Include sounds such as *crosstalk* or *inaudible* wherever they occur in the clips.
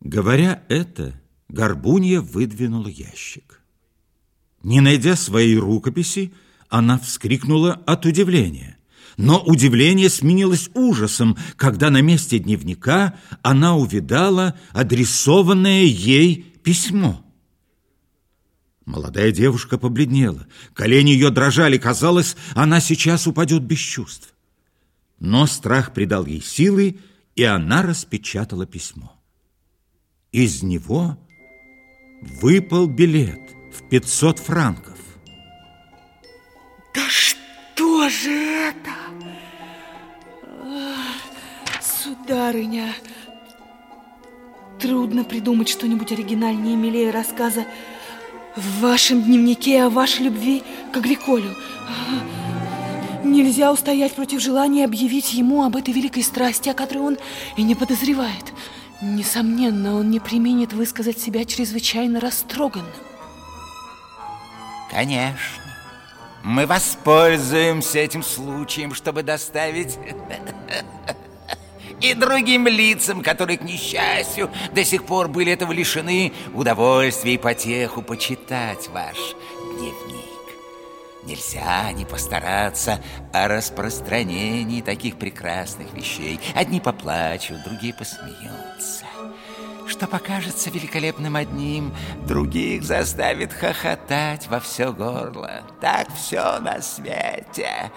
Говоря это, Горбунья выдвинула ящик. Не найдя своей рукописи, она вскрикнула от удивления. Но удивление сменилось ужасом, когда на месте дневника она увидала адресованное ей письмо. Молодая девушка побледнела, колени ее дрожали, казалось, она сейчас упадет без чувств. Но страх придал ей силы, и она распечатала письмо. Из него выпал билет в 500 франков. Да что же это? Сударыня, трудно придумать что-нибудь оригинальнее и милее рассказа в вашем дневнике о вашей любви к Агликолю. Нельзя устоять против желания объявить ему об этой великой страсти, о которой он и не подозревает. Несомненно, он не применит высказать себя чрезвычайно растроганным. Конечно. Мы воспользуемся этим случаем, чтобы доставить *laughs* и другим лицам, которые, к несчастью, до сих пор были этого лишены, удовольствия и потеху почитать ваш дневник. Нельзя не постараться о распространении таких прекрасных вещей. Одни поплачут, другие посмеются. Что покажется великолепным одним, других заставит хохотать во все горло. Так все на свете.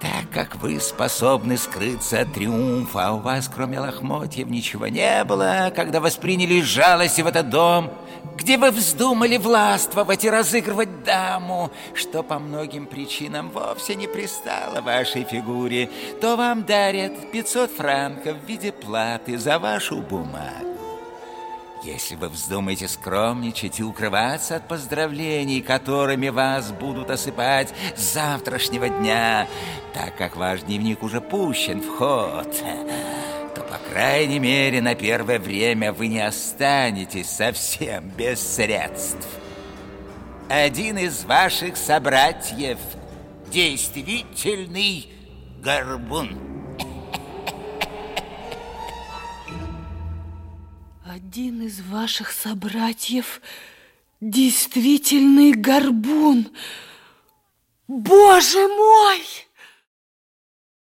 Так как вы способны скрыться от триумфа, а у вас, кроме лохмотьев, ничего не было, когда восприняли жалости в этот дом, где вы вздумали властвовать и разыгрывать даму, что по многим причинам вовсе не пристало вашей фигуре, то вам дарят 500 франков в виде платы за вашу бумагу. Если вы вздумаете скромничать и укрываться от поздравлений, которыми вас будут осыпать с завтрашнего дня, так как ваш дневник уже пущен в ход, то, по крайней мере, на первое время вы не останетесь совсем без средств. Один из ваших собратьев – действительный горбун. Один из ваших собратьев действительный горбун. Боже мой!